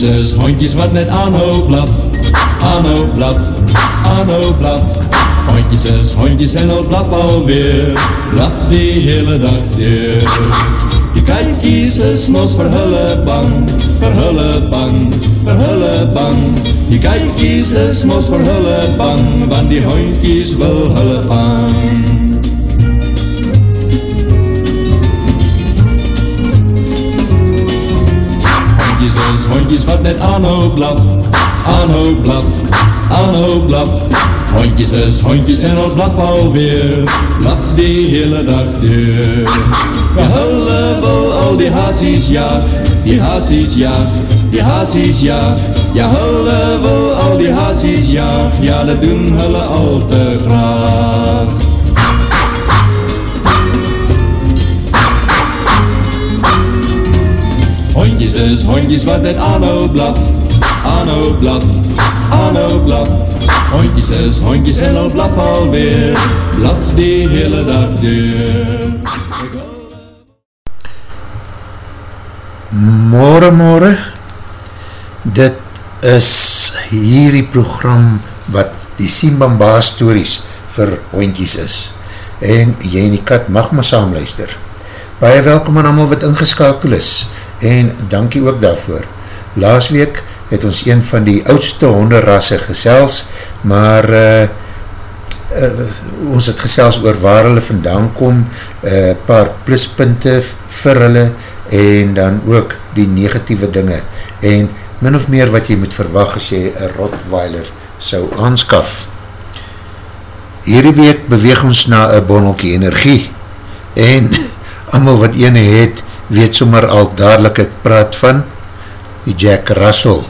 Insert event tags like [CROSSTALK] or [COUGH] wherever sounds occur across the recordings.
Hondjes is hondjes wat net aanhoop blaf, aanhoop blaf, aanhoop blaf. Hondjes is hondjes en al blaf alweer, blaf die hele dag deur. Je kijkjes is mos voor hulle bang, voor hulle bang, voor hulle bang. Je kijkjes is mos voor hulle bang, want die hondjes wil hulle vang. Hondjes wat blaf, aanhoop blaf. Hondjes is hondjes en ons blaf alweer, blaf die hele dag deur. We hullen wil al die hazies ja, die hazies ja, die hazies ja. Ja hullen wil al die hazies ja, ja dat doen hulle al te graag. Hondjes is hondjes wat het aanhou blaf, aanhou blaf, aanhou blaf. Hondjes is hondjes en al blaf alweer, blaf die hele dag deur. Morgen, morgen, dit is hierdie program wat die Simbamba stories vir hondjies is. En jy en die kat mag maar saamluister. Baie welkom aan allemaal wat ingeskakel is en dankie ook daarvoor. Laas week het ons een van die oudste honderrasse gesels, maar uh, uh, ons het gesels oor waar hulle vandaan kom, uh, paar pluspunte vir hulle en dan ook die negatieve dinge en min of meer wat jy moet verwag as jy een Rottweiler sou aanskaf. Hierdie week beweeg ons na een bonnelkie energie en [LAUGHS] amal wat ene het, weet sommer al dadelijk ek praat van Jack Russell.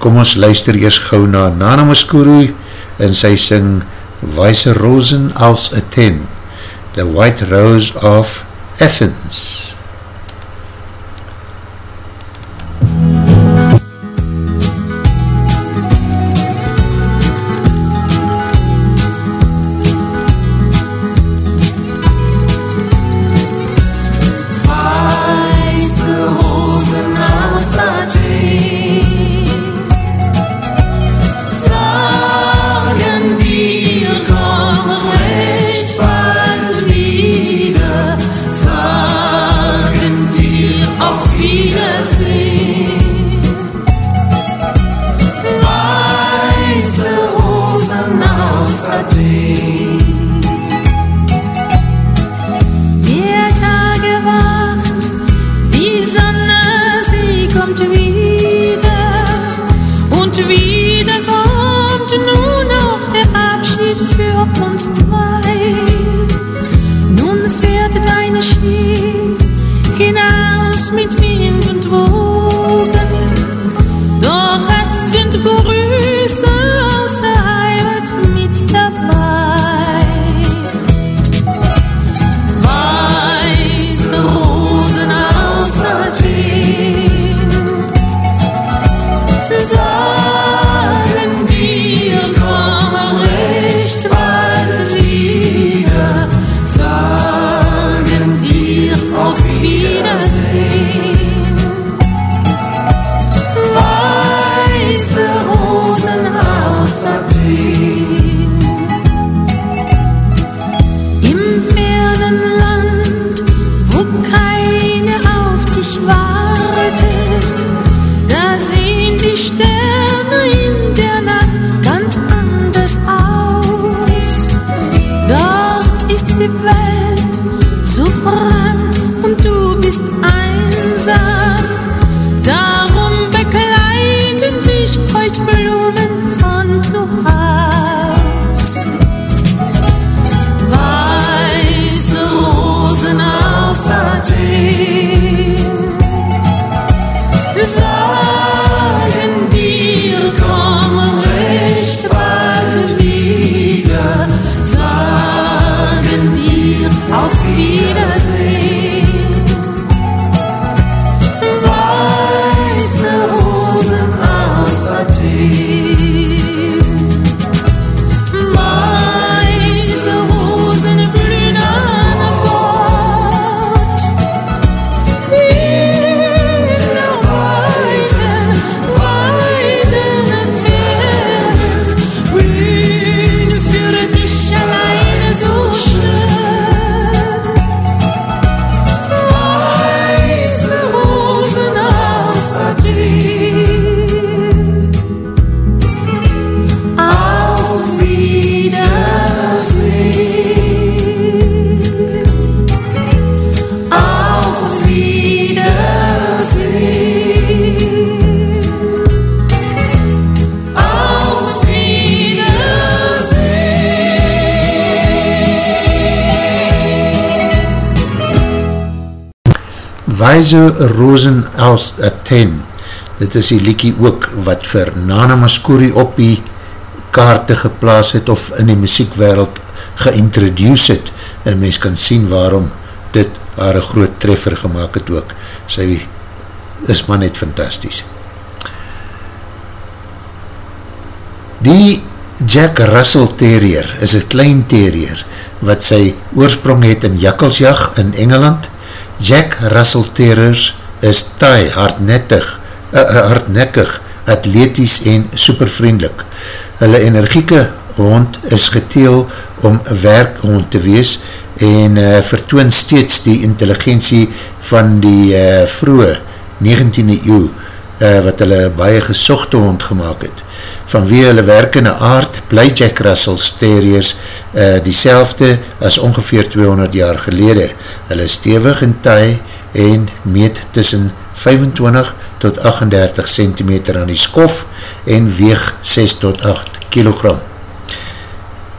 Kom ons luister eers gauw na Nana Muskuru en sy sing Weisse Rosen als a Ten, The White Rose of Athens. Weiße Weizo Rosen als a 10, dit is die liekie ook wat vir Nana Maskuri op die kaarte geplaas het of in die muziekwereld geïntroduce het en mens kan sien waarom dit haar een groot treffer gemaakt het ook. Sy is maar net fantastisch. Die Jack Russell Terrier is een klein terrier wat sy oorsprong het in Jakkelsjag in Engeland. Jack Russell Terriers is taai, hardnettig, uh, hardnekkig, atleties en supervriendelik. Hulle energieke hond is geteel om werkhond te wees en uh, vertoon steeds die intelligentie van die uh, vroege 19e eeuw uh, wat hulle baie gesochte hond gemaakt het. Vanwee hulle werkende aard bly Jack Russell's terriers uh, die selfde as ongeveer 200 jaar gelede. Hulle is stevig en taai en meet tussen 25 tot 38 cm aan die skof en weeg 6 tot 8 kg.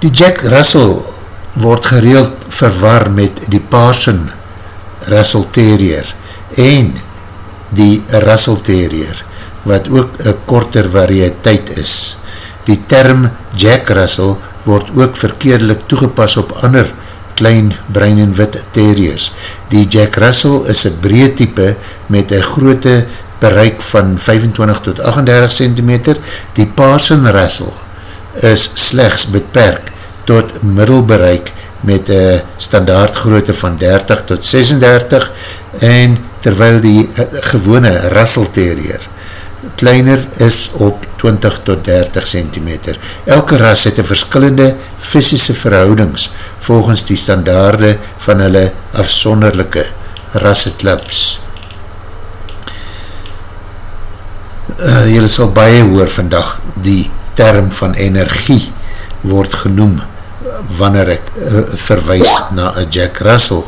Die Jack Russell word gereeld verwar met die Parson Russell Terrier en die Russell Terrier, wat ook een korter variëteit is. Die term Jack Russell word ook verkeerdelik toegepas op ander klein bruin en wit terriers. Die Jack Russell is een breed type met een groote bereik van 25 tot 38 cm. Die Parson Russell is slechts beperk tot middelbereik met een standaard grootte van 30 tot 36 en terwyl die eh, gewone Russell Terrier kleiner is op 20 tot 30 cm. Elke ras het een verskillende fysische verhoudings volgens die standaarde van hulle afsonderlijke rassetlips. Uh, julle sal baie hoor vandag die term van energie word genoem wanneer ek uh, verwijs na a Jack Russell.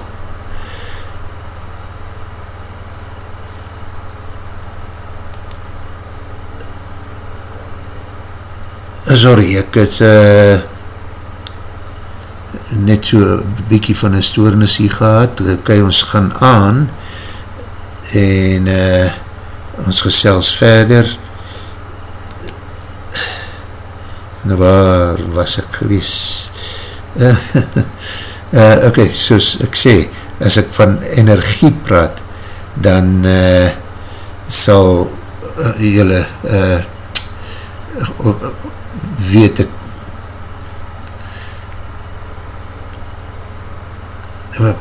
Sorry, ek het uh, net so bykie van een stoornis hier gehad, ok, ons gaan aan en uh, ons gesels verder. Nou waar was ek gewees? Uh, uh, ok, soos ek sê as ek van energie praat dan uh, sal uh, jylle uh, weet ek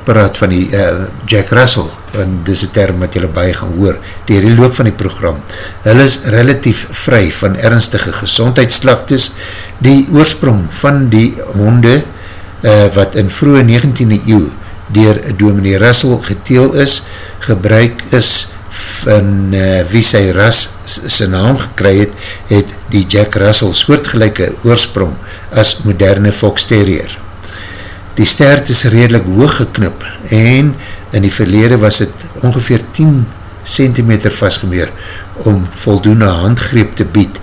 praat van die uh, Jack Russell en dis een term wat jylle baie gaan hoor, die hele loop van die program. Hulle is relatief vry van ernstige gezondheidsslachtes. Die oorsprong van die honde uh, wat in vroege 19e eeuw dier dominee Russell geteel is, gebruik is van uh, wie sy ras sy naam gekry het, het die Jack Russell soortgelijke oorsprong as moderne Fox Terrier. Die stert is redelijk hoog geknip en in die verlede was het ongeveer 10 cm vastgemeer om voldoende handgreep te bied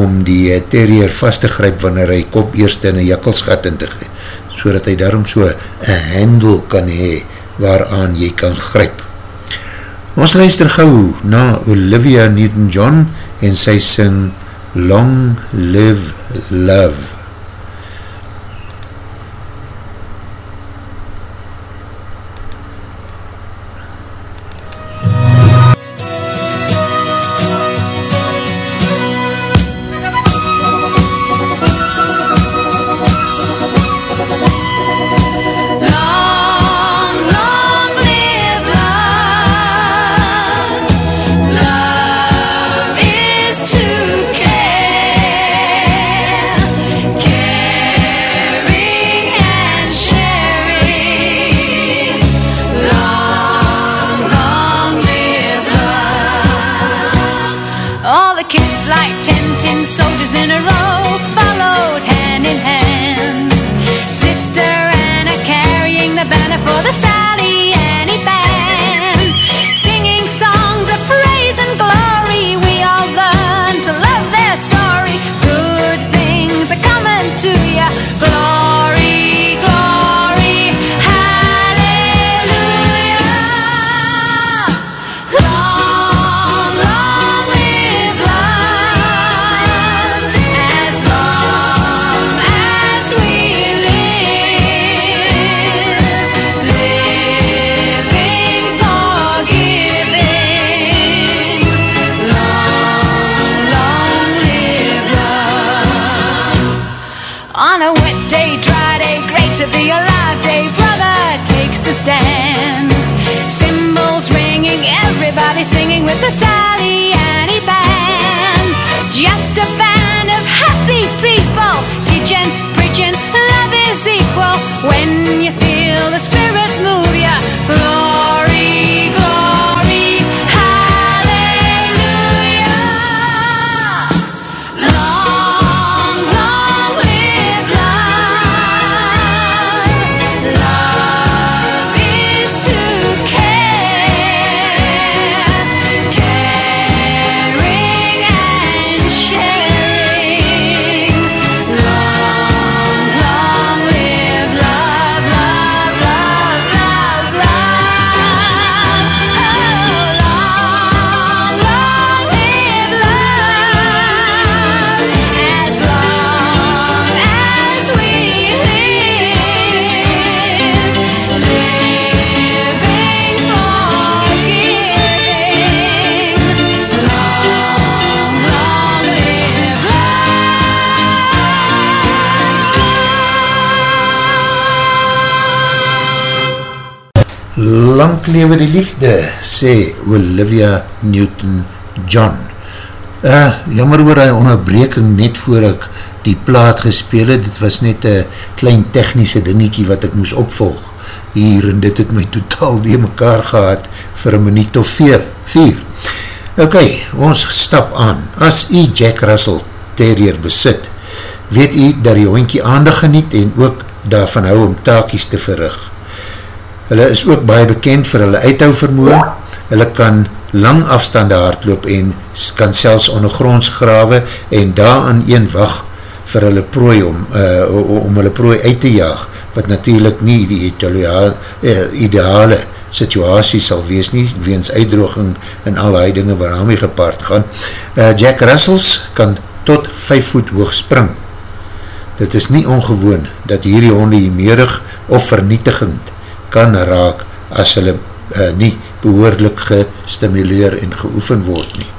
om die eh, terrier vast te grijp wanneer hy kop eerst in een jakkelschat in te gee, so dat hy daarom so een hendel kan hee waaraan jy kan grijp. Ons luister gauw na Olivia Newton-John en sy sing Long Live Love. Lang lewe die liefde, sê Olivia Newton-John. Uh, jammer oor die onderbreking net voor ek die plaat gespeel het, dit was net een klein technische dingiekie wat ek moes opvolg hier en dit het my totaal die mekaar gehad vir een minuut of vier. vier. Ok, ons stap aan. As u Jack Russell Terrier besit, weet u dat die hoinkie aandag geniet en ook daarvan hou om taakies te verrig. Hulle is ook baie bekend vir hulle uithou vermoe. Hulle kan lang afstande hardloop en kan selfs ondergronds grawe en daar aan een wacht vir hulle prooi om, uh, om hulle prooi uit te jaag, wat natuurlijk nie die ideale, uh, ideale situasie sal wees nie, weens uitdroging en al die dinge waarmee gepaard gaan. Uh, Jack Russells kan tot 5 voet hoog spring. Dit is nie ongewoon dat hierdie honde hiermeerig of vernietigend kan raak as hulle uh, nie behoorlik gestimuleer en geoefen word nie.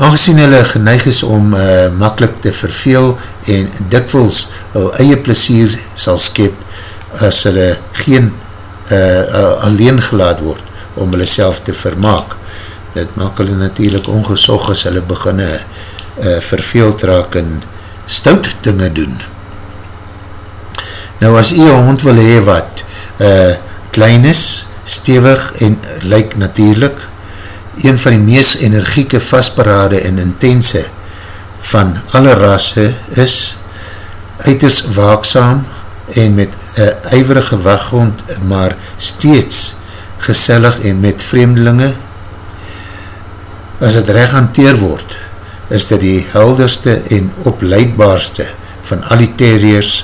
Aangezien hulle geneig is om uh, makkelijk te verveel en dikwels hul eie plesier sal skep as hulle geen uh, uh, alleen gelaat word om hulle self te vermaak. Dit maak hulle natuurlijk ongesog as hulle beginne uh, verveeld raak en stout dinge doen. Nou as jy een hond wil hee wat uh, klein is, stevig en lyk natuurlijk, een van die meest energieke vastberade en intense van alle rasse is uiters waakzaam en met een ijverige waghond maar steeds gesellig en met vreemdelinge. As het recht hanteer word is dit die helderste en opleidbaarste van al die terriers.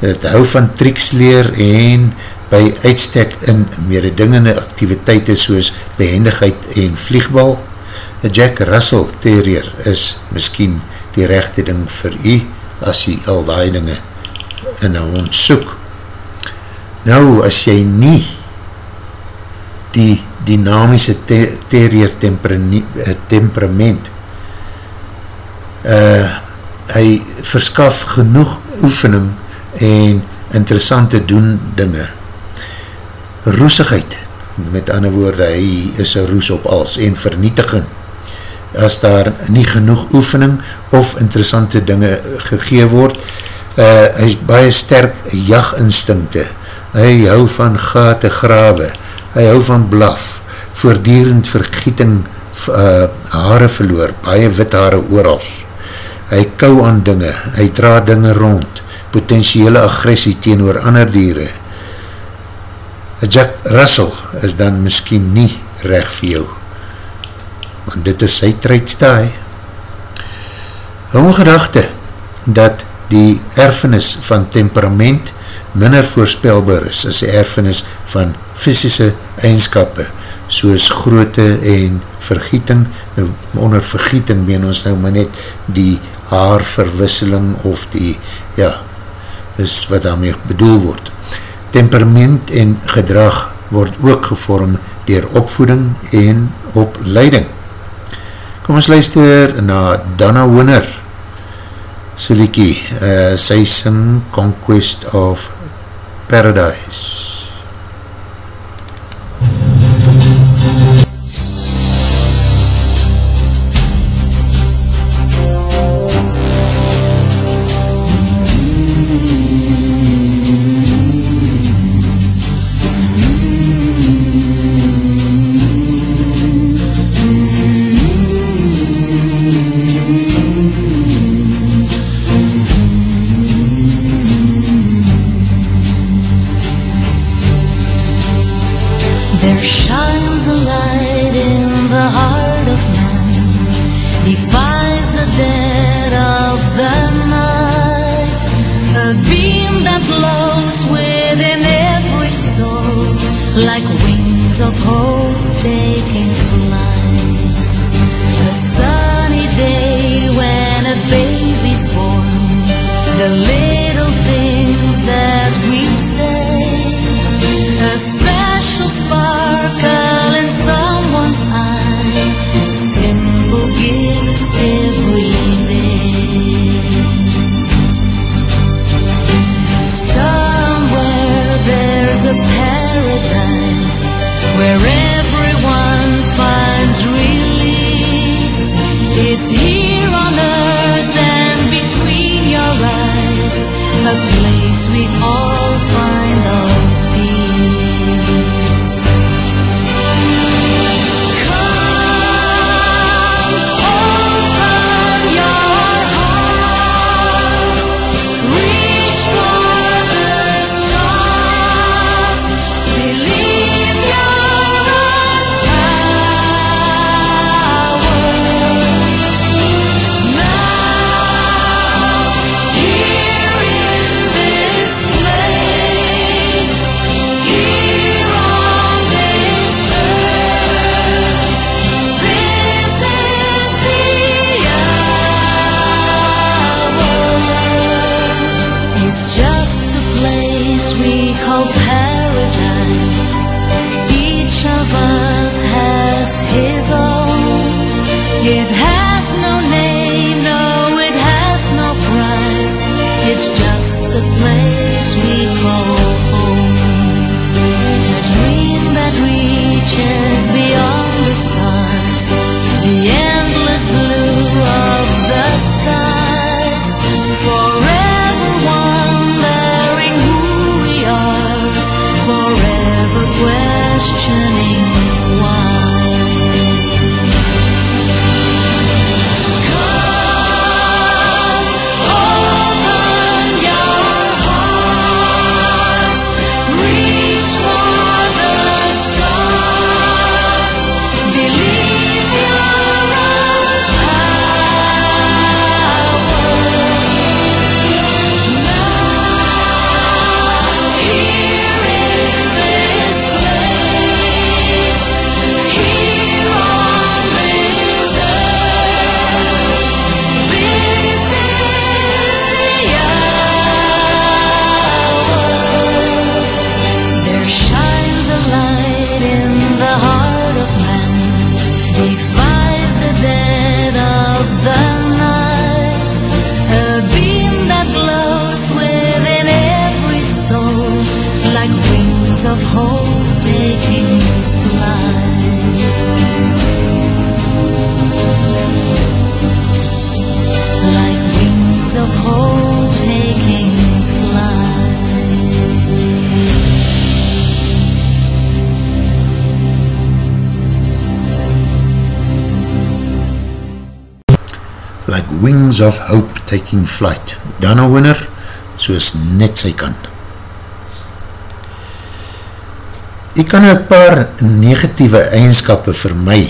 Het hou van triks leer en by uitstek in mededingende activiteite soos behendigheid en vliegbal. Een Jack Russell terrier is miskien die rechte ding vir u as jy al die dinge in een hond soek. Nou, as jy nie die dynamische te terrier temperament uh, hy verskaf genoeg oefening en interessante doen dinge roesigheid, met ander woorde, hy is een roes op als, en vernietiging, as daar nie genoeg oefening of interessante dinge gegee word, uh, hy is baie sterk jaginstinkte, hy hou van gate grawe, hy hou van blaf, voordierend vergieting uh, haare verloor, baie wit haare oorals, hy kou aan dinge, hy dra dinge rond, potentiële agressie teenoor ander dieren, Jack Russell is dan miskien nie recht vir jou. Want dit is sy treidstaai. Hou my gedachte dat die erfenis van temperament minder voorspelbaar is as die erfenis van fysische eigenskappe soos groote en vergieting. Nou, onder vergieting meen ons nou maar net die haarverwisseling of die, ja, is wat daarmee bedoel word temperament en gedrag word ook gevorm dier opvoeding en opleiding. Kom ons luister na Donna Winner Siliekie, uh, sy sing Conquest of Paradise. Like wings of hope taking flight. A sunny day when a baby's born, the place we A place we call home. A dream that reaches beyond the stars, the endless blue wings of hope taking flight. Dana Winner, soos net sy kan. Ek kan een paar negatieve eigenskappe vir my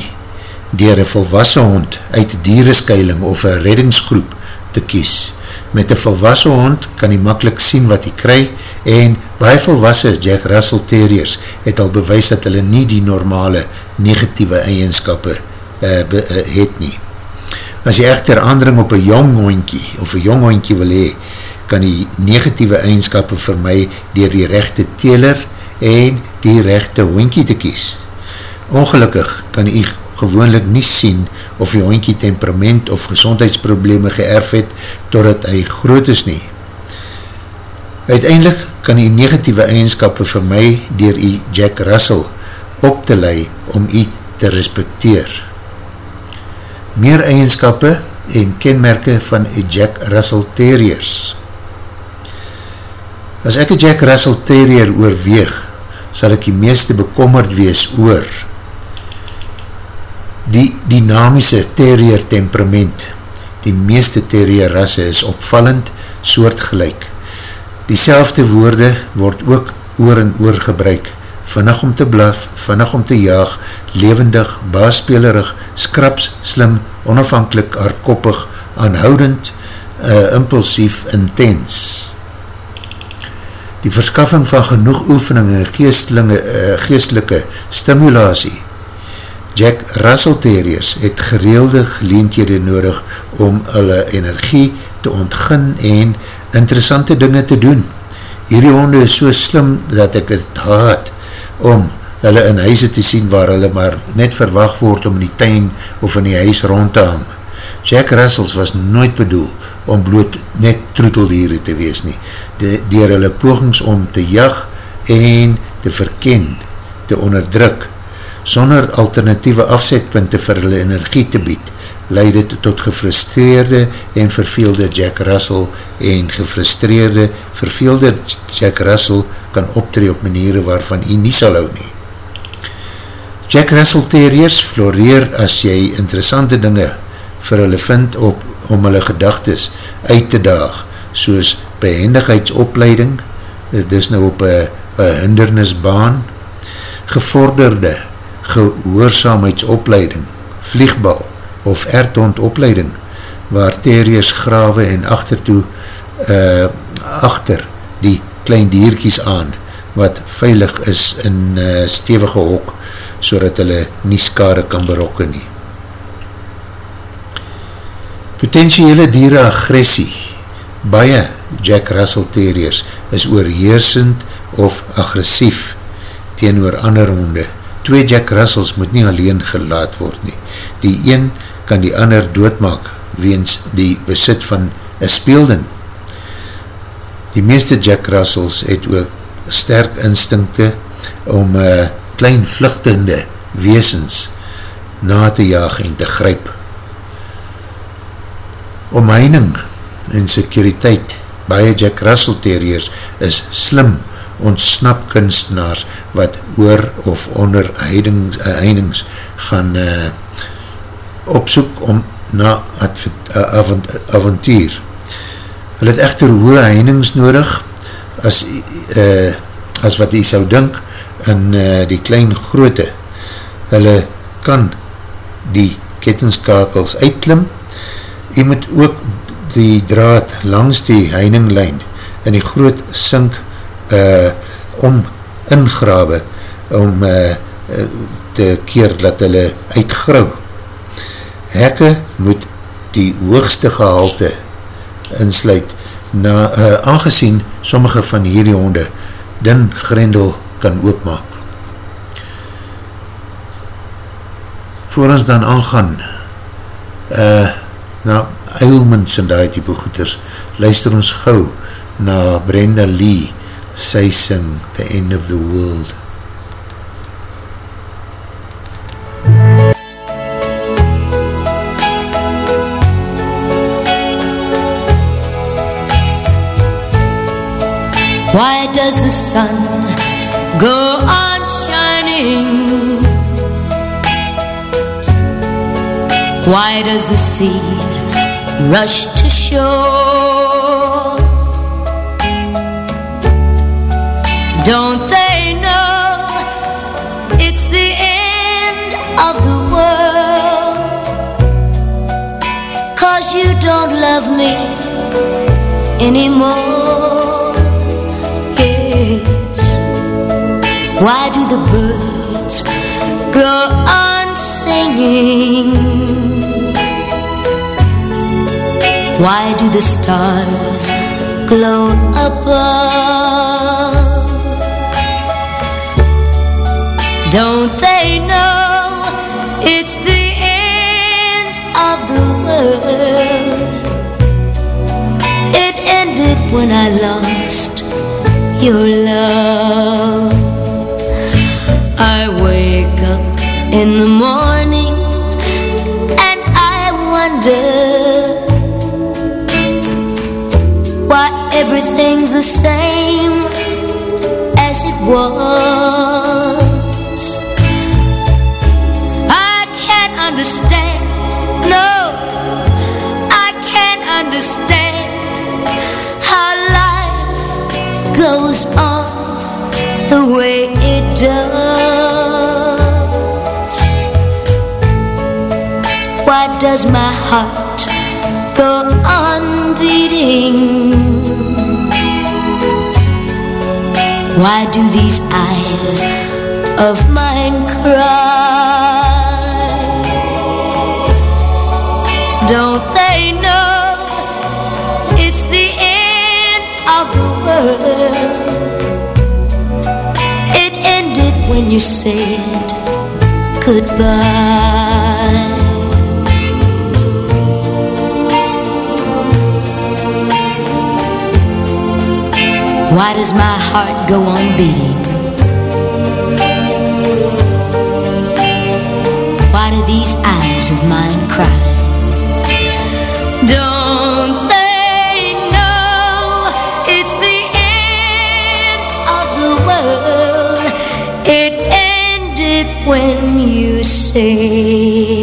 dier een volwassen hond uit diereskeiling of een reddingsgroep te kies. Met een volwassen hond kan jy makkelijk sien wat jy kry en baie volwassen Jack Russell Terriers het al bewys dat hulle nie die normale negatieve eigenskappe uh, be, uh, het nie. As jy echter aandring op een jong hondkie of een jong hondkie wil hee, kan die negatieve eigenskappe vir my dier die rechte teler en die rechte hondkie te kies. Ongelukkig kan jy gewoonlik nie sien of jy hondkie temperament of gezondheidsprobleme geërf het totdat hy groot is nie. Uiteindelik kan die negatieve eigenskappe vir my dier die Jack Russell op te lei om jy te respecteer. Meer eigenskappe en kenmerke van Jack Russell Terriers. As ek een Jack Russell Terrier oorweeg, sal ek die meeste bekommerd wees oor die dynamische terrier temperament. Die meeste terrier rasse is opvallend, soortgelijk. Die selfde woorde word ook oor en oor gebruik vinnig om te blaf, vinnig om te jaag, levendig, baaspelerig, skraps, slim, onafhankelijk, hardkoppig, aanhoudend, uh, impulsief, intens. Die verskaffing van genoeg oefening en uh, geestelike stimulatie. Jack Russell Terriers het gereelde geleentjede nodig om hulle energie te ontgin en interessante dinge te doen. Hierdie honde is so slim dat ek het haat om hulle in huise te sien waar hulle maar net verwacht word om in die tuin of in die huis rond te hang. Jack Russells was nooit bedoel om bloot net troeteldiere te wees nie, dier hulle pogings om te jag en te verken, te onderdruk, sonder alternatieve afzetpunte vir hulle energie te bied, leid het tot gefrustreerde en verveelde Jack Russell en gefrustreerde, verveelde Jack Russell kan optree op maniere waarvan hy nie sal hou nie. Jack Russell Terriers floreer as jy interessante dinge vir hulle vind op, om hulle gedagtes uit te daag, soos behendigheidsopleiding, dit is nou op een hindernisbaan, gevorderde gehoorzaamheidsopleiding, vliegbal, of ertond opleiding, waar terriers grawe en achtertoe uh, achter die klein dierkies aan, wat veilig is in uh, stevige hok, so dat hulle nie skade kan berokken nie. Potentiële dieren agressie, baie Jack Russell terriers is oorheersend of agressief teen oor ander honde. Twee Jack Russells moet nie alleen gelaat word nie. Die een kan die ander doodmaak weens die besit van een speelden. Die meeste Jack Russells het ook sterk instinkte om uh, klein vluchtende weesens na te jaag en te gryp. Omheining en securiteit baie Jack Russell terriers is slim ontsnap kunstenaars wat oor of onder heidings, uh, heidings gaan uh, opsoek om na eh, avont, avontuur. Hulle het echter hoë heinings nodig as, uh, as wat jy sou dink in uh, die klein groote. Hulle kan die kettenskakels uitklim. Jy moet ook die draad langs die heininglijn in die groot sink uh, om ingrawe om uh, te keer dat hulle uitgrauw hekke moet die hoogste gehalte insluit na, uh, aangezien sommige van hierdie honde din grendel kan oopmaak. Voor ons dan aangaan uh, na eilments en die type goeders, luister ons gauw na Brenda Lee, sy sing The End of the World. Why does the sun go on shining? Why does the sea rush to shore? Don't they know it's the end of the world? Cause you don't love me anymore. Why do the birds go on singing? Why do the stars glow above? Don't they know it's the end of the world? It ended when I lost your love. In the morning and I wonder why everything's the same as it was. I can't understand, no, I can't understand how life goes on the way it does? Does my heart go on beating? Why do these eyes of mine cry? Don't they know it's the end of the world? It ended when you said goodbye. Why does my heart go on beating? Why do these eyes of mine cry? Don't they know it's the end of the world? It ended when you said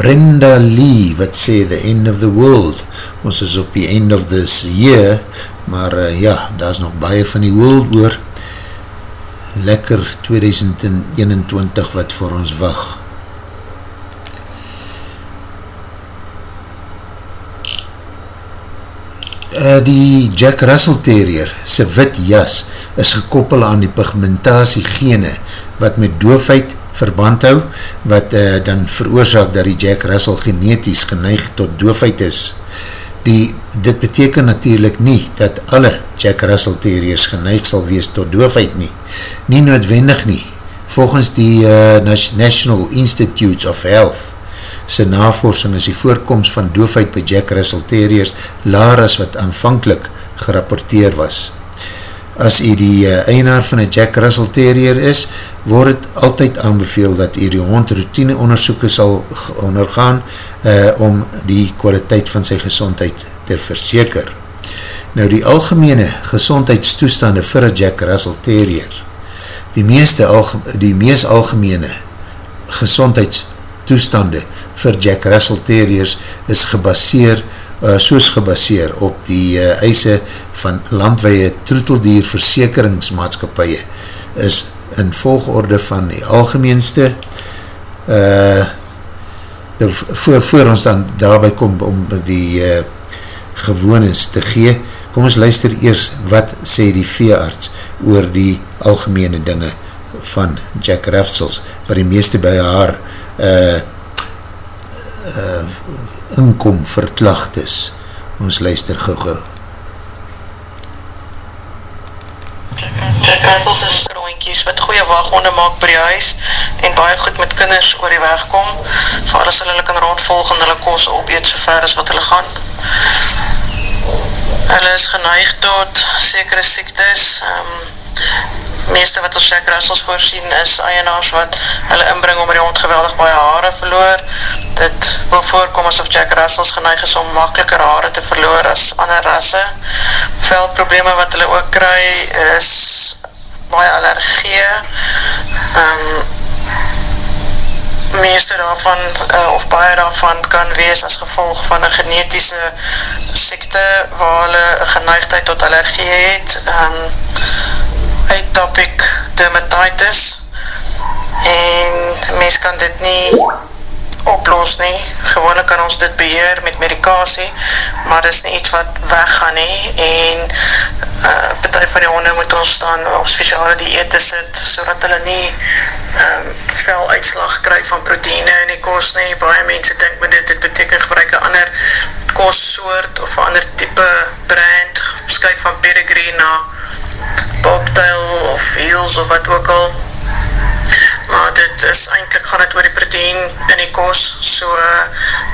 Brenda Lee, wat sê The End of the World. Ons is op die end of this year, maar uh, ja, daar is nog baie van die world oor. Lekker 2021 wat voor ons wacht. Uh, die Jack Russell Terrier, sy wit jas, is gekoppel aan die pigmentatie gene, wat met doofheid verband hou, wat uh, dan veroorzaak dat die Jack Russell geneties geneig tot doofheid is. Die, dit beteken natuurlijk nie dat alle Jack Russell Terriers geneig sal wees tot doofheid nie. Nie noodwendig nie. Volgens die uh, National Institutes of Health sy navorsing is die voorkomst van doofheid by Jack Russell Terriers laar as wat aanvankelijk gerapporteer was. As u die uh, eienaar van een Jack Russell Terrier is, word het altyd aanbeveel dat u die hond routine onderzoeken sal ondergaan uh, om die kwaliteit van sy gezondheid te verseker. Nou die algemene gezondheidstoestande vir een Jack Russell Terrier, die, meeste, die meest algemene gezondheidstoestande vir Jack Russell Terriers is gebaseer, uh, soos gebaseer op die uh, eise van landweie troeteldier versekeringsmaatskapie is in volgorde van die algemeenste uh, voor, voor ons dan daarby kom om die uh, gewoonings te gee, kom ons luister eers wat sê die veearts oor die algemene dinge van Jack Russell's, wat die meeste by haar uh, uh, inkom verklacht is. Ons luister gauw gauw. Jack Russells is kroontjies wat goeie waaghonde maak by die huis en baie goed met kinders oor die weg kom vir alles hulle kan rondvolg en hulle kos opeet so ver as wat hulle gaan. Hulle is geneig tot sekere siektes, um, meeste wat ons Jack Russells voorsien is eienaars wat hulle inbring om die hond geweldig baie haare verloor. Dit wil voorkom asof Jack Russells geneig is om makkeliker haare te verloor as ander rasse. Veldprobleme wat hulle ook kry is baie allergie. Um, meeste daarvan, uh, of baie daarvan kan wees as gevolg van een genetische siekte waar hulle geneigdheid tot allergie het. Um, atopic dermatitis en mens kan dit nie oplos nie, gewoonlik kan ons dit beheer met medikasie, maar dit is nie iets wat weggaan nie. En uh, betuig van die honde moet ons dan op speciale dieete sit, so dat hulle nie um, vel uitslag kry van proteïne in die kost nie, baie mense denk met dit, dit beteken gebruik een ander kostsoort of ander type brand, skuif van pedigree na bobtail of heels of wat ook al maar dit is eindelijk gaan het oor die proteïen in die kos. So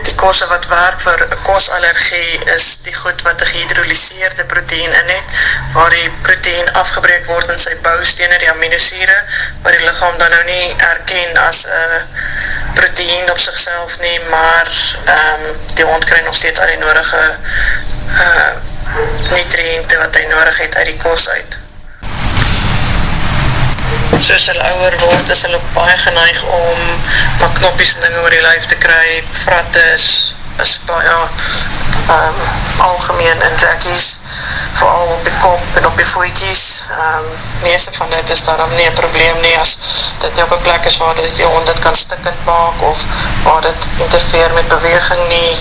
die kosse wat werk vir kosallergie is die goed wat die gehydrolyseerde proteïen in het waar die proteïen afgebreek word in sy bouwstene, die aminosiere waar die lichaam dan nou nie herken as proteïen op sigself nie, maar um, die hond krij nog steeds al die nodige uh, nutriënte wat hy nodig het uit die kos uit soos hulle ouwer word, is hulle baie geneig om maar knoppies en dinge oor die lijf te kry, frattes, is baie um, algemeen in jackies, vooral op die kop en op die voetjies. Um, meeste van dit is daarom nie een probleem nie, as dit nie op een plek is waar dit die hond dit kan stikkend maak, of waar dit interfeer met beweging nie,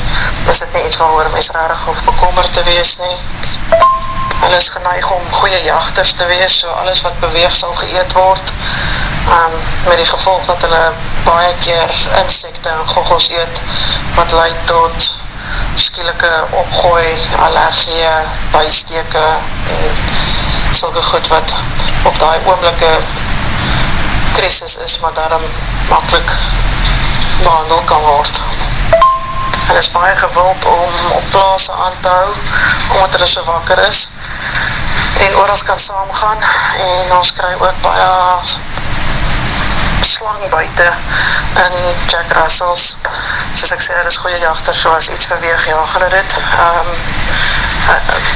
is dit nie iets waar mens rarig of bekommer te wees nie. Hulle is geneig om goeie jachters te wees, so alles wat beweeg sal geëet word, um, met die gevolg dat hulle baie keer insekte en goggels eet, wat leid tot skielike opgooi, allergie, bijsteke en sulke goed wat op die oomlike krisis is, maar daarom makkelijk behandel kan word. En is baie gewild om op plaas aan te hou, omdat hulle so wakker is. En oorals kan saamgaan en ons kry ook baie slang buiten in Jack Russells. Soos ek sê, dit is goeie jachter so as iets beweeg, ja, hulle dit. Um,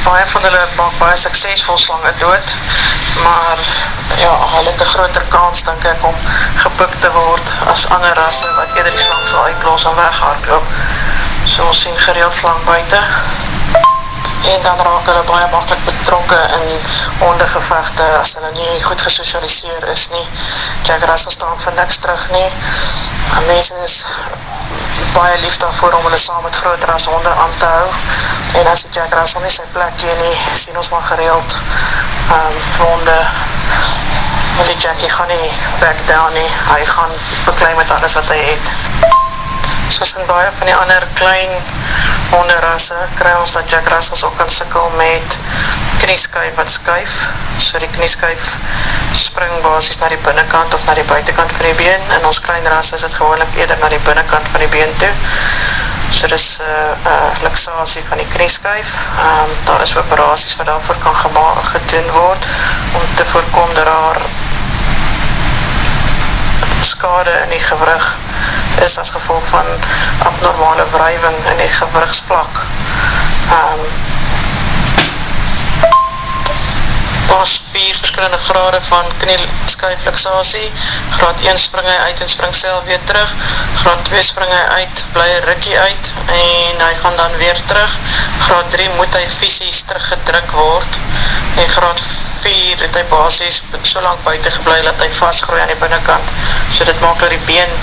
baie van hulle maak baie suksesvol slange dood maar ja, hulle het een groter kans denk ek om gepuk te word as ander rasse wat eerder die slang sal uitloos en weghaardloop so ons sien gereeld slang buiten en dan raak hulle baie makkelijk betrokken in hondegevechte as hulle nie goed gesocialiseer is nie. Jack Russell staan vir niks terug nie. En mense is baie lief daarvoor om hulle saam met groter as honde aan te hou. En as die Jack Russell nie sy plek hier nie, sien ons maar gereeld um, honde en die Jackie gaan nie back down nie. Hy gaan beklein met alles wat hy het soos in baie van die ander klein honderrasse, kry ons dat Jack Russells ook kan sikkel met knieskuif wat skuif, so die knieskuif spring basis na die binnenkant of na die buitenkant van die been, en ons klein rasse is het gewoonlik eerder na die binnenkant van die been toe, so dis uh, uh, luxasie van die knieskuif, um, daar is operaties wat daarvoor kan gedoen word, om te voorkom dat daar skade in die gewrug is as gevolg van abnormale wrijving in die gewrugsvlak. Um, pas vier verskillende grade van knielskuiflexasie. Graad 1 spring hy uit en spring self weer terug. Graad 2 spring hy uit, bly hy rikkie uit en hy gaan dan weer terug. Graad 3 moet hy fysisk teruggedruk word. En graad 4 het hy basis so lang buiten geblei dat hy vastgroei aan die binnenkant. So dit maak dat die been,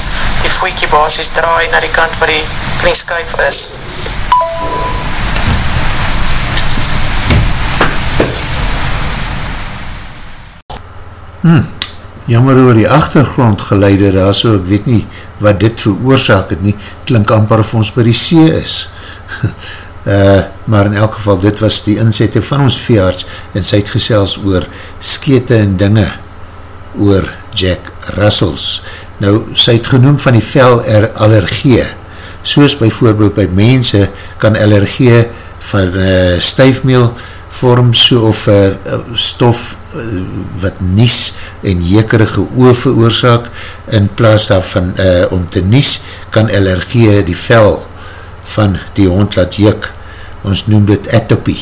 die voetjie basis draai na die kant waar die knieskuif is. Hmm, jammer oor die achtergrond geleide daar so, ek weet nie wat dit veroorzaak het nie, klink amper of ons by die see is. [LAUGHS] uh, maar in elk geval, dit was die inzette van ons veearts en sy het gesels oor skete en dinge oor Jack Russells. Nou, sy het genoem van die vel er allergie. Soos bijvoorbeeld by mense kan allergie van uh, stuifmeel vorm so of uh, stof uh, wat nies en jekerige oor veroorzaak in plaas daarvan uh, om te nies kan allergie die vel van die hond laat jek ons noem dit atopie.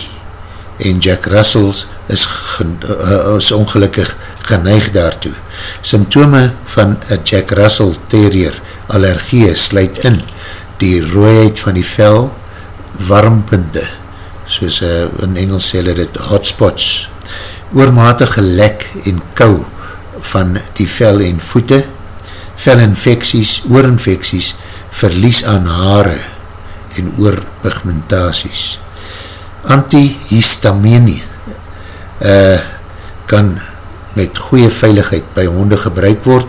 En Jack Russells is, uh, is ongelukkig geneig daartoe. Symptome van een Jack Russell terrier allergie sluit in. Die rooiheid van die vel warmpunte soos uh, in Engels sê hulle dit hotspots, oormatige lek en kou van die vel en voete, velinfecties, oorinfecties, verlies aan haare en oorpigmentaties. Antihistamine uh, kan met goeie veiligheid by honde gebruik word.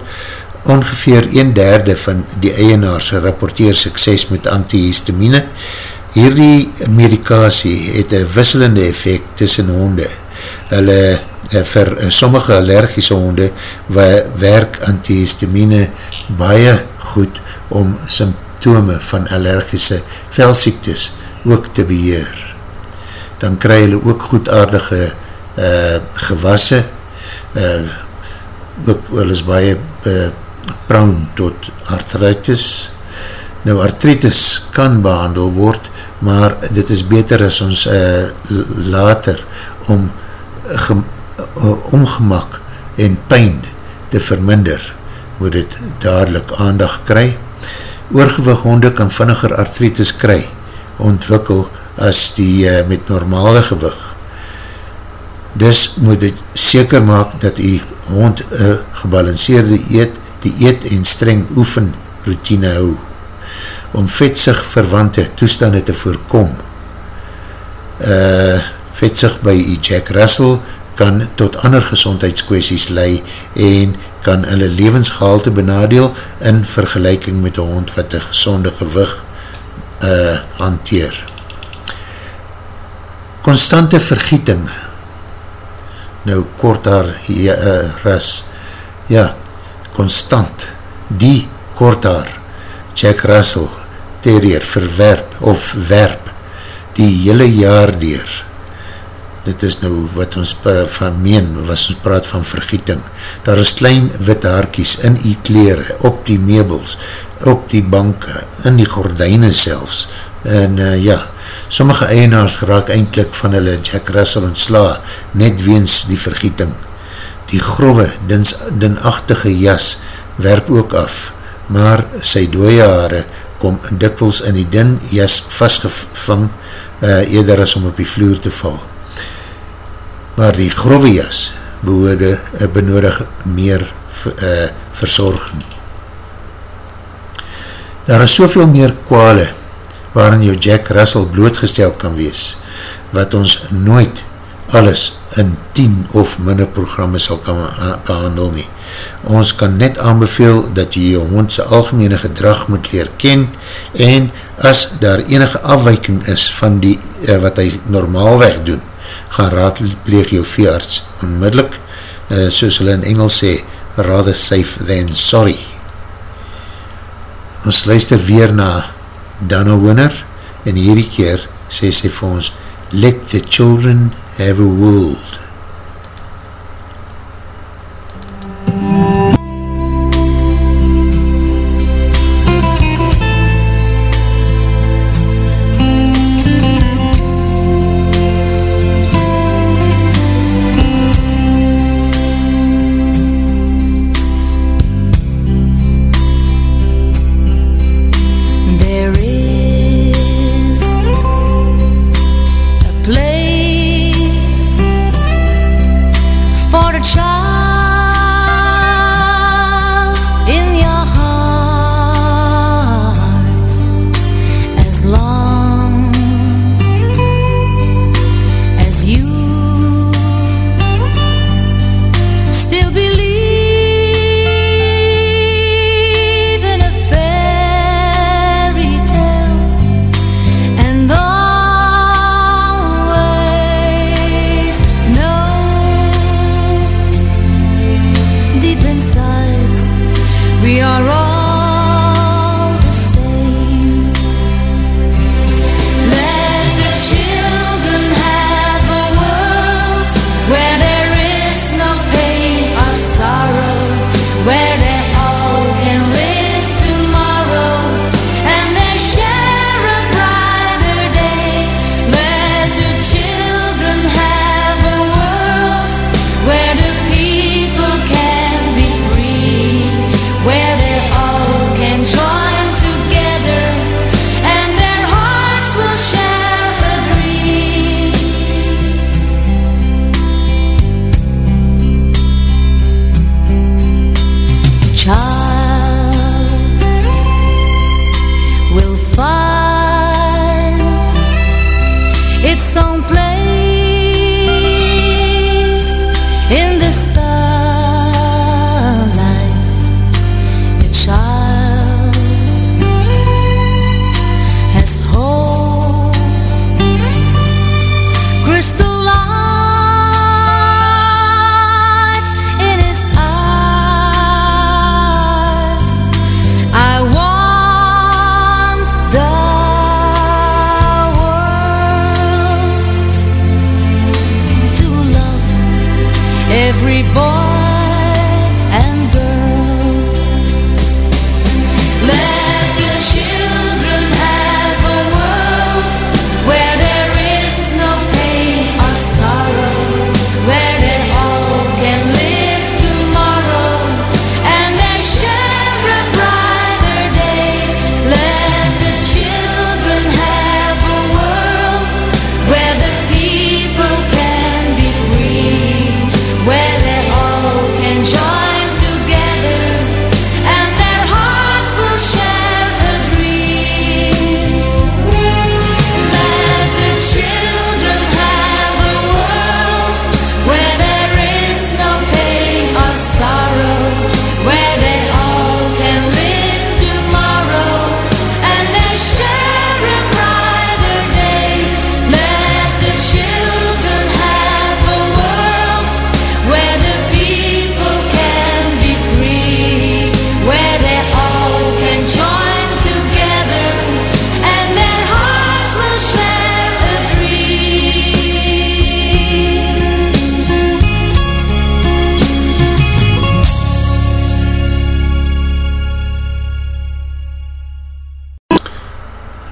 Ongeveer een derde van die eienaars rapporteer sukses met antihistamine hierdie medikasie het een wisselende effect tussen honde. Hulle, eh, vir sommige allergische honde, werk antihistamine baie goed om symptome van allergische velsiektes ook te beheer. Dan kry hulle ook goedaardige uh, gewasse, uh, ook hulle is baie uh, prone tot arthritis. Nou, arthritis kan behandel word maar dit is beter as ons uh, later om uh, ongemak en pijn te verminder, moet het dadelijk aandag kry. Oorgewig honde kan vinniger artritis kry, ontwikkel as die uh, met normale gewig. Dus moet het seker maak dat die hond een gebalanceerde eet, die eet en streng oefen routine hou. Om vetsig verwante toestande te voorkom. Uh, vetsig by Jack Russell kan tot ander gezondheidskwesties lei en kan hulle levensgehalte benadeel in vergelijking met een hond wat een gezonde gewig uh, hanteer. Constante vergieting. Nou kort daar uh, ras. Ja, constant. Die kort daar. Jack Russell terrier verwerp of werp die hele jaar dier dit is nou wat ons van meen, was ons praat van vergieting, daar is klein wit haarkies in die kleren, op die meubels, op die banke, in die gordijne selfs, en uh, ja, sommige eienaars raak eindelijk van hulle Jack Russell ontsla, net weens die vergieting. Die grove, dinachtige jas werp ook af, maar sy dooie haare kom dikwels in die din jas vastgevang, uh, eerder as om op die vloer te val maar die grove jas behoorde uh, benodig meer uh, verzorging. Daar is soveel meer kwale waarin jou Jack Russell blootgesteld kan wees, wat ons nooit alles in 10 of minder programme sal kan behandel nie. Ons kan net aanbeveel dat jy jou hond sy algemene gedrag moet leer ken en as daar enige afwijking is van die uh, wat hy normaalweg doen, gaan raadpleeg jou veearts onmiddellik, uh, soos hulle in Engels sê, rather safe than sorry. Ons luister weer na Dana Winner, en hierdie keer sê sy vir ons, let the children have a world.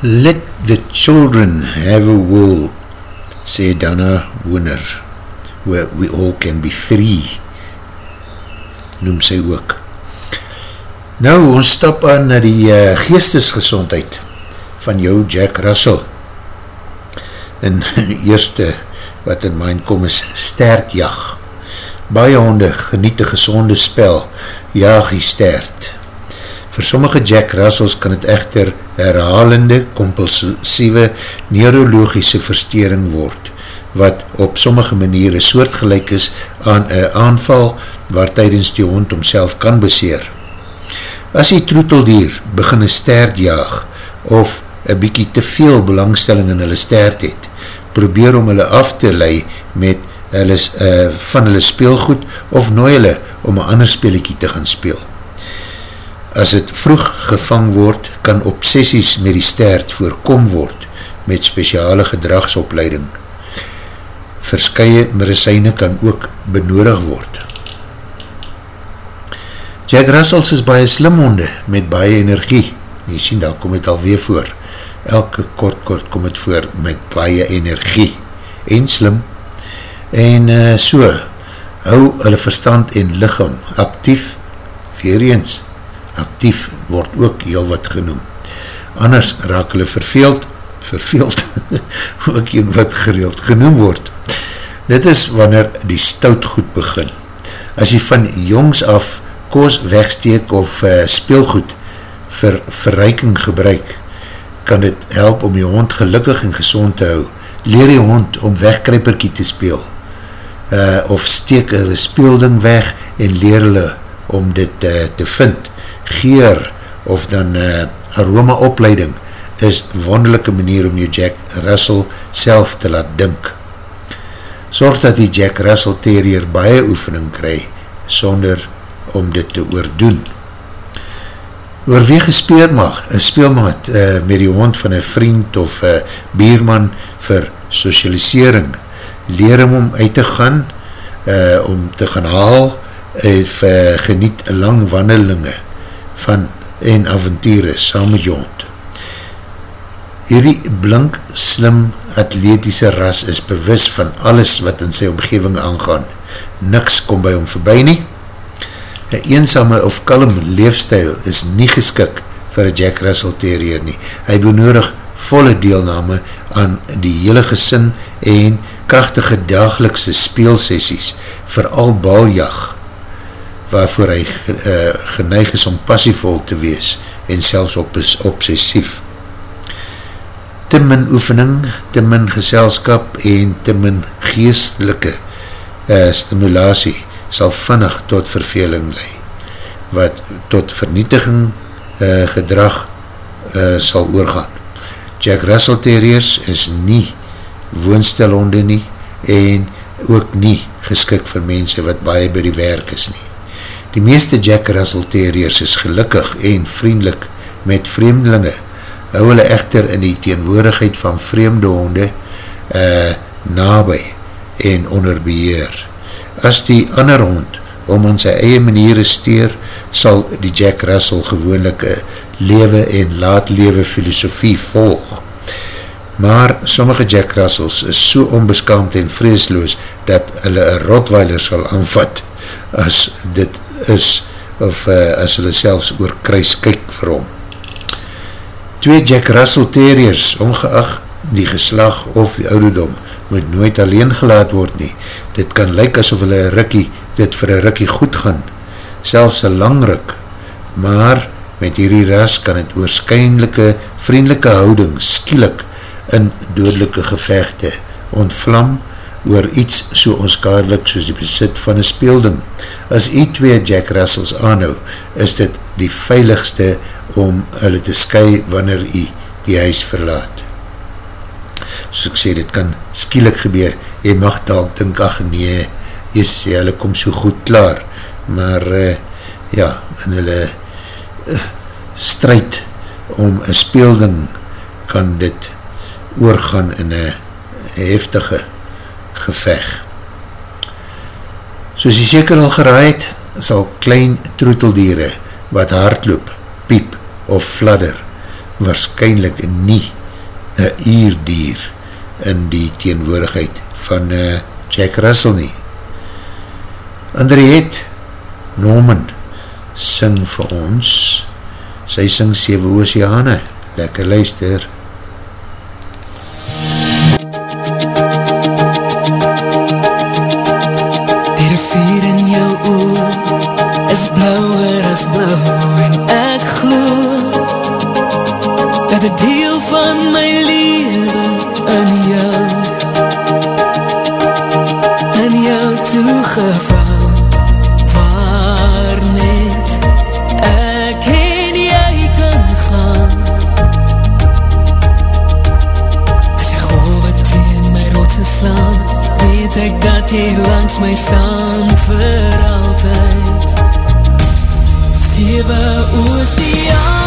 Let the children have a will, sê Dana Wooner, where we all can be free, noem sy ook. Nou, ons stap aan na die uh, geestesgezondheid van jou Jack Russell. En [LAUGHS] eerste wat in mind kom is stertjag. Baie honde geniet een gezonde spel, jaag die stert. Voor sommige Jack Russells kan het echter herhalende, compulsieve, neurologische verstering word, wat op sommige maniere soortgelijk is aan een aanval waar tydens die hond homself kan beseer. As die troeteldier begin een stert jaag of een bykie te veel belangstelling in hulle stert het, probeer om hulle af te lei met hulle, uh, van hulle speelgoed of nooi hulle om een ander speeliekie te gaan speel. As het vroeg gevang word, kan obsessies met die stert voorkom word met speciale gedragsopleiding. Verskye medicijne kan ook benodig word. Jack Russells is baie slim honde met baie energie. Jy sien, daar kom het alweer voor. Elke kort kort kom het voor met baie energie. En slim. En uh, so, hou hulle verstand en lichaam actief, weer eens, actief word ook heel wat genoem. Anders raak hulle verveeld, verveeld, [LAUGHS] ook een wat gereeld genoem word. Dit is wanneer die stout goed begin. As jy van jongs af koos wegsteek of uh, speelgoed vir verreiking gebruik, kan dit help om die hond gelukkig en gezond te hou. Leer die hond om wegkryperkie te speel uh, of steek hulle speelding weg en leer hulle om dit uh, te vind. Geer of dan uh, aroma opleiding is wonderlijke manier om jou Jack Russell self te laat dink. Zorg dat die Jack Russell terrier baie oefening kry sonder om dit te oordoen. Oorweeg een speelmaat, een speelmaat uh, met die hond van een vriend of een bierman vir socialisering. Leer hem om uit te gaan, uh, om te gaan haal, of uh, geniet lang wandelinge van en avonture saam met jou hond. Hierdie blank, slim, atletische ras is bewus van alles wat in sy omgeving aangaan. Niks kom by hom voorbij nie, Een eenzame of kalm leefstijl is nie geskik vir een Jack Russell Terrier nie. Hy benodig volle deelname aan die hele gesin en krachtige dagelikse speelsessies, vooral baljag, waarvoor hy uh, geneig is om passievol te wees en selfs op obsessief. Te min oefening, te min geselskap en te min geestelike uh, stimulatie sal vinnig tot verveling lei, wat tot vernietiging uh, gedrag uh, sal oorgaan. Jack Russell Terriers is nie woonstelhonde nie en ook nie geskik vir mense wat baie by die werk is nie. Die meeste Jack Russell Terriers is gelukkig en vriendelik met vreemdelinge, hou hulle echter in die teenwoordigheid van vreemde honde uh, nabij en onder beheer as die ander hond om aan sy eie maniere steer, sal die Jack Russell gewoonlik lewe en laat lewe filosofie volg. Maar sommige Jack Russells is so onbeskaamd en vreesloos dat hulle een rotweiler sal aanvat as dit is of uh, as hulle selfs oor kruis kyk vir hom. Twee Jack Russell terriers, ongeacht die geslag of die ouderdom, moet nooit alleen gelaat word nie. Dit kan lyk asof hulle rikkie, dit vir een rikkie goed gaan, selfs een lang rik, maar met hierdie ras kan het oorskynlijke, vriendelike houding skielik in doodlike gevechte ontvlam oor iets so onskaarlik soos die besit van een speelding. As die twee Jack Russells aanhou, is dit die veiligste om hulle te sky wanneer hy die huis verlaat. Soos ek sê, dit kan skielik gebeur, jy mag dalk dink, ach nee, jy sê, hulle kom so goed klaar, maar uh, ja, in hulle uh, strijd om een speelding kan dit oorgaan in een heftige geveg. Soos jy seker al geraai het, sal klein troeteldiere wat hardloop, piep of fladder, waarschijnlijk nie een uurdier in die teenwoordigheid van uh, Jack Russell nie. Andriette Norman sing vir ons sy sing Sewe Oceane lekker luister jy langs my staan vir altyd. Sewe oceane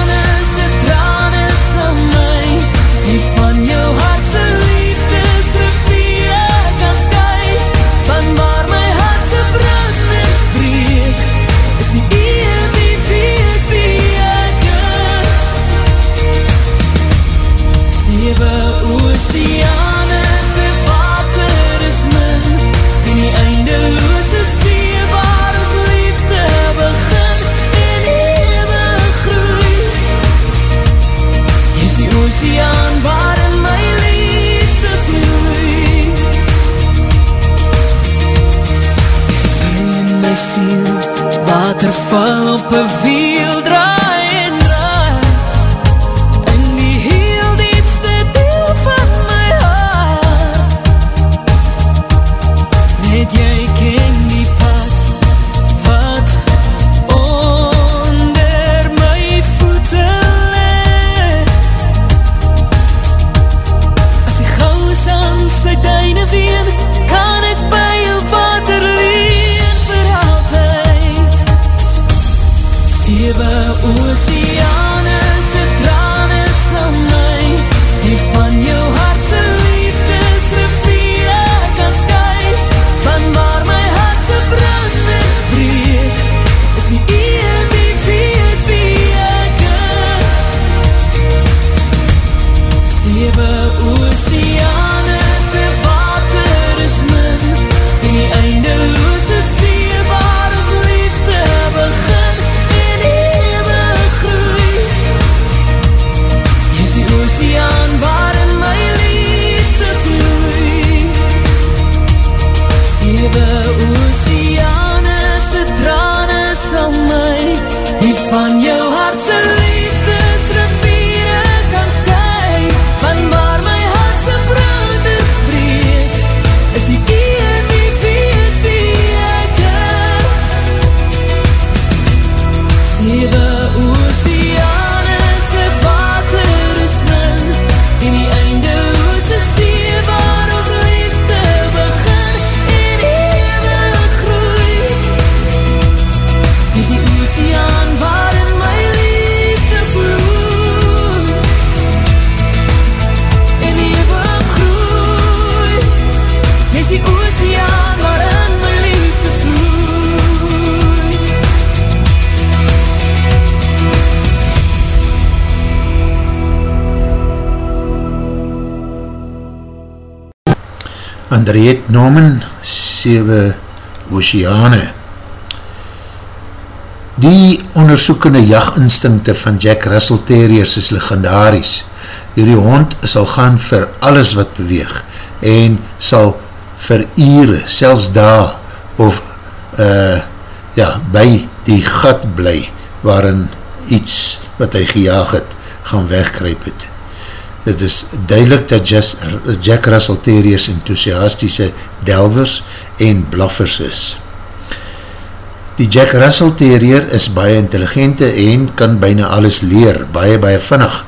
Andriette Norman, Sewe Oceane. Die onderzoekende jachtinstinkte van Jack Russell Terriers is legendaries. Hierdie hond sal gaan vir alles wat beweeg en sal vir ure, selfs daar of uh, ja, by die gat bly waarin iets wat hy gejaag het gaan wegkryp het. Het is duidelik dat just, Jack Russell Terriers enthousiastische delvers en blaffers is. Die Jack Russell Terrier is baie intelligente en kan bijna alles leer, baie baie vinnig.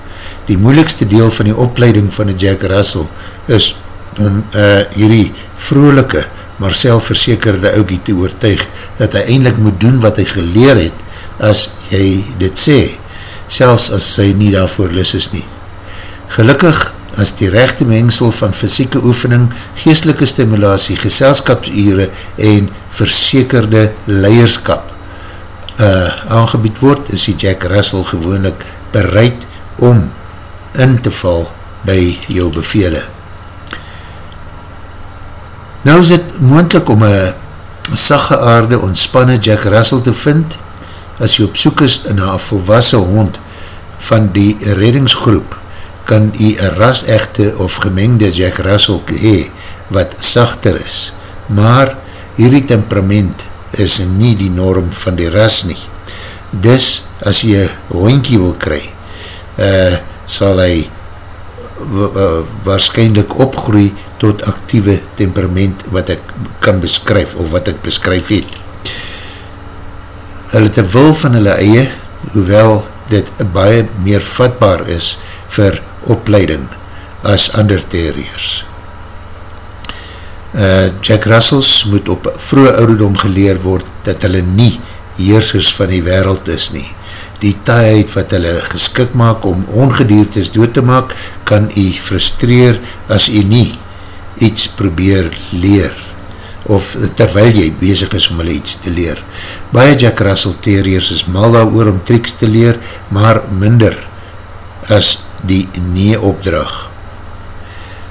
Die moeilikste deel van die opleiding van die Jack Russell is om uh, hierdie vrolike, maar selfverzekerde oukie te oortuig, dat hy eindelijk moet doen wat hy geleer het, as jy dit sê, selfs as hy nie daarvoor lis is nie. Gelukkig, as die rechte mengsel van fysieke oefening, geestelike stimulatie, geselskapsure en versekerde leierskap uh, aangebied word, is die Jack Russell gewoonlik bereid om in te val by jou bevele. Nou is het moendlik om een sagge aarde ontspanne Jack Russell te vind, as jy op soek is na een volwassen hond van die reddingsgroep, kan jy een ras-echte of gemengde Jack Russell hee, wat sachter is. Maar hierdie temperament is nie die norm van die ras nie. Dus, as jy een hondkie wil kry, uh, sal hy waarschijnlijk opgroei tot actieve temperament wat ek kan beskryf of wat ek beskryf het. Hulle te wil van hulle eie, hoewel dit baie meer vatbaar is vir opleiding as ander terriers. Uh, Jack Russells moet op vroege ouderdom geleer word dat hulle nie heersers van die wereld is nie die taaiheid wat hulle geskik maak om ongediertes dood te maak, kan jy frustreer as jy nie iets probeer leer, of terwyl jy bezig is om hulle iets te leer. Baie Jack Russell Terriers is mal daar oor om triks te leer, maar minder as die nie opdrag.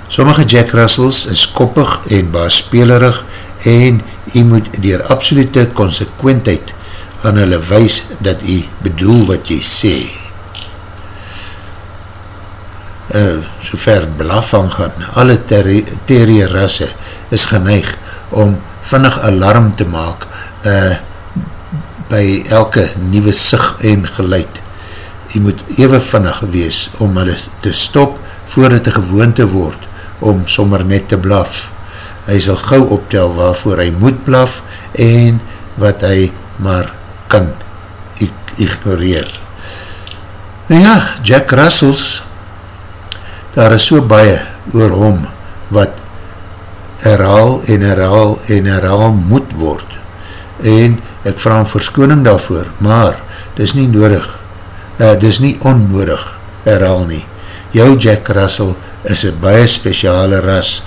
Sommige Jack Russells is koppig en baaspelerig en jy moet dier absolute consequentheid aan hulle wees dat jy bedoel wat jy sê. Uh, so ver blafang gaan, alle terrier rasse is geneig om vinnig alarm te maak uh, by elke nieuwe sig en geluid. Jy moet even vinnig wees om hulle te stop voor het een gewoonte word om sommer net te blaf. Hy sal gauw optel waarvoor hy moet blaf en wat hy maar kan ignoreer. Nou ja, Jack Russells, daar is so baie oor hom wat herhaal en herhaal en herhaal moet word. En ek vraag verskoning daarvoor, maar dis nie nodig, uh, dis nie onnodig herhaal nie. Jou Jack Russell is een baie speciale ras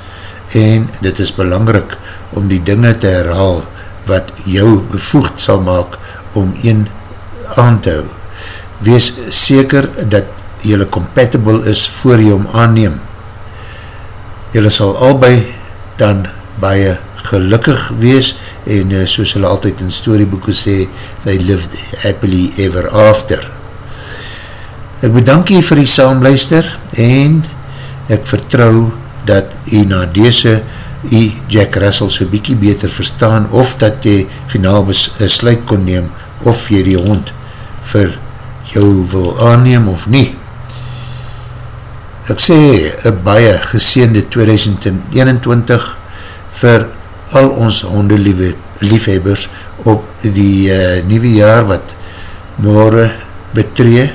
en dit is belangrik om die dinge te herhaal wat jou bevoegd sal maak om een aan te hou. Wees seker dat jylle compatible is voor jy om aanneem. Jylle sal albei dan baie gelukkig wees en uh, soos hulle altyd in storyboeken sê, they lived happily ever after. Ek bedank jy vir die saamluister en ek vertrou dat jy na dese jy Jack Russell so bykie beter verstaan of dat jy finaal besluit kon neem of jy die hond vir jou wil aanneem of nie. Ek sê een baie geseende 2021 vir al ons hondeliefhebbers op die uh, nieuwe jaar wat morgen betree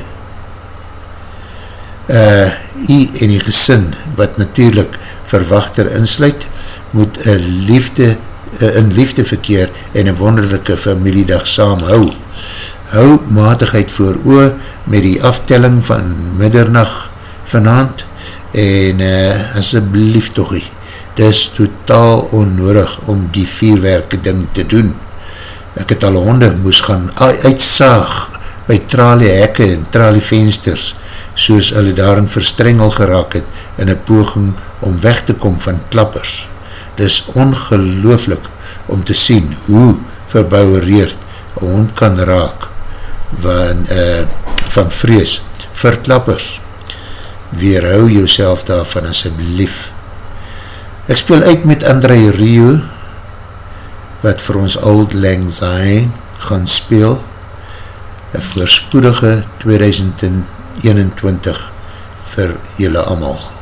uh, jy en die gesin wat natuurlijk verwachter insluit moet een liefde in liefde verkeer en een wonderlijke familiedag saam hou. Hou matigheid voor oor met die aftelling van middernacht vanavond en uh, asjeblief toch nie. Dis totaal onnodig om die vierwerke ding te doen. Ek het al honde moes gaan uitsaag by tralie hekke en tralie vensters soos hulle daarin verstrengel geraak het in een poging om weg te kom van klappers. Dis ongelooflik om te sien hoe verbouwereerd een hond kan raak van, uh, van vrees verklappers weerhou jouself daarvan asjeblief ek speel uit met André Rio wat vir ons Old Lang Syne gaan speel. Een voorspoedige 2021 vir julle allemaal